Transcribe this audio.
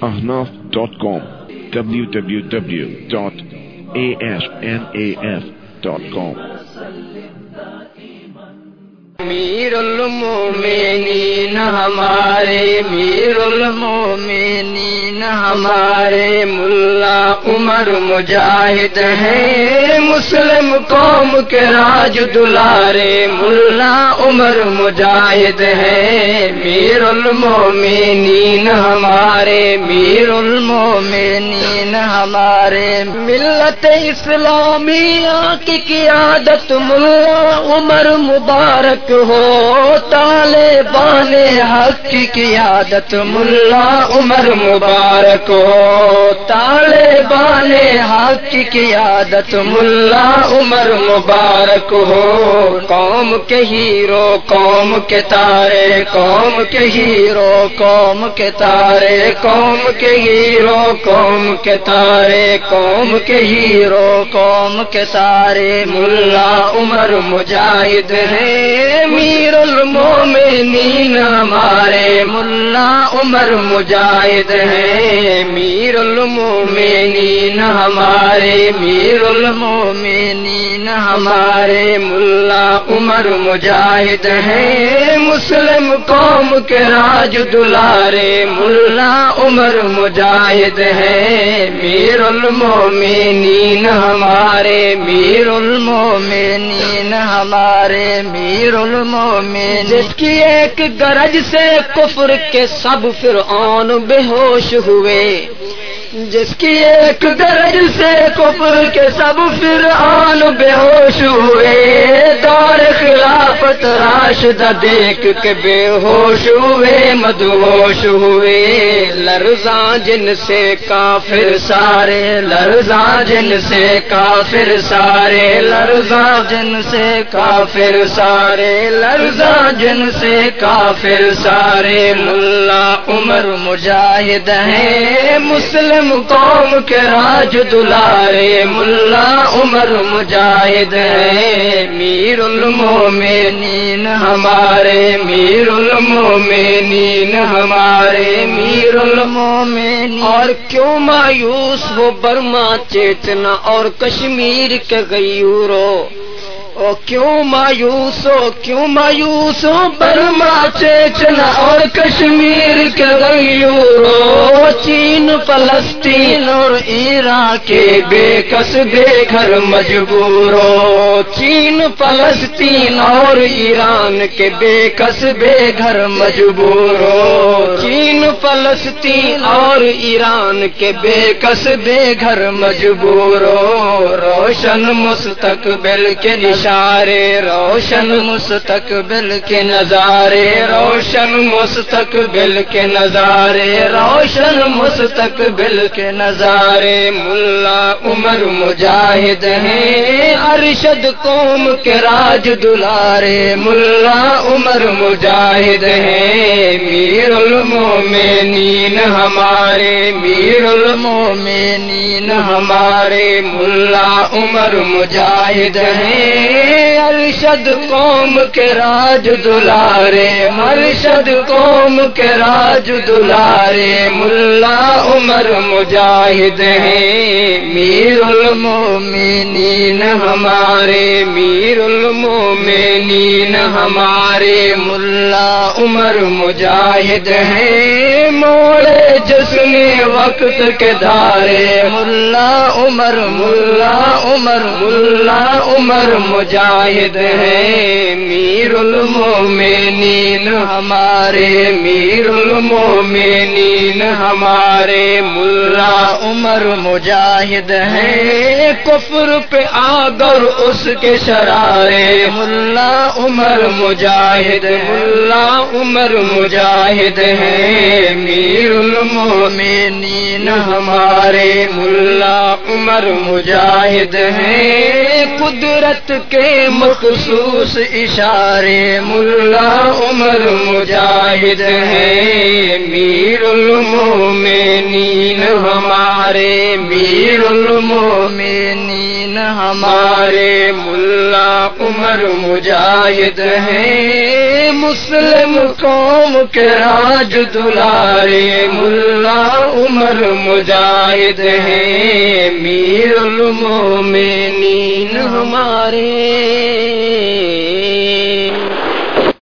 ahnaf.com www.asnaf.com میر المومنین ہمارے میر المومنین ہمارے ملا عمر مجاہد ہیں۔ مسلم قوم کے راج دلارے، ملا عمر مجاہد ہیں۔ میر المومنین ہمارے میر المومنین ہمارے ملت اسلامیہ کی قیادت، ملا عمر مبارک ہو طالبان حق کی قیادت ملا عمر مبارک ہو۔ طالبان حق کی قیادت ملا عمر مبارک ہو۔ قوم کے ہیرو، قوم کے تارے، قوم کے ہیرو، قوم کے تارے، قوم کے ہیرو، قوم کے تارے، قوم کے ہیرو، قوم کے تارے۔ ملا عمر مجاہد ہیں۔ میر المومنین ہمارے ملا عمر مجاہد ہیں میر المومنین ہمارے میر المومنین ہمارے ملا عمر مجاہد ہیں مسلم قوم کے راج دلارے ملا عمر مجاہد ہیں میر المومنین ہمارے میر المومنین ہمارے میر الم مومن۔ جس کی ایک گرج سے کفر کے سب فرعون بے ہوش ہوئے۔ جس کی ایک گرج سے کفر کے سب فرعون بے ہوش ہوئے۔ دور خلافت راشدہ دیکھ کے بے ہوش ہوئے مدہوش ہوئے۔ لرزاں جن سے کافر سارے، لرزاں جن سے کافر سارے۔ لرزاں جن سے کافر سارے لرزا جن سے کافر سارے۔ ملا عمر مجاہد ہیں مسلم قوم کے راج دلارے۔ ملا عمر مجاہد ہیں میر المومنین ہمارے میر المومنین ہمارے میر المومنین اور کیوں مایوس ہو برما چیتنا اور کشمیر کے غیورو؟ او کیوں مایوس ہو کیوں مایوس ہو برما چیچنا اور کشمیر کے غیورو؟ فلسطین اور ایران کے بے کس بے گھر مجبوروں چین، فلسطین اور ایران کے بے کس بے گھر مجبوروں چین، فلسطین اور ایران کے بے کس بے گھر مجبوروں روشن مستقبل کے نشارے، روشن مستقبل کے نظارے، روشن مستقبل کے نظارے، روشن مستقبل کے نظارے، ملا عمر مجاہد ہیں، ارشد قوم کے راج دلارے، ملا عمر مجاہد ہیں، میر المومنین ہمارے، میر المومنین ہمارے، ملا عمر مجاہد ہیں، ارشد قوم کے راج دلارے، مرشد قوم کے راج دلارے، ملا عمر مجاہد ہیں۔ میر المومنین ہمارے میر المومنین ہمارے، ملا عمر مجاہد ہیں۔ موڑے جسم وقت کے دھارے ملا عمر ملا عمر ملا، عمر مجاہد ہیں میر المومنین ہمارے میر المومنین ہمارے ملا، عمر مجاہد ہیں کفر پہ آگر اس کے شرارے۔ ملا، عمر مجاہد ملا، عمر مجاہد ہیں میر المومنین ہمارے ملا، عمر عمر مجاہد ہیں۔ قدرت کے مخصوص اشارے ملا عمر مجاہد ہیں میر المومنین ہمارے میر المومنین ہمارے ملا عمر مجاہد ہیں مسلم قوم کے راج دلارے ملا عمر مجاہد ہیں میر المومنین ہمارے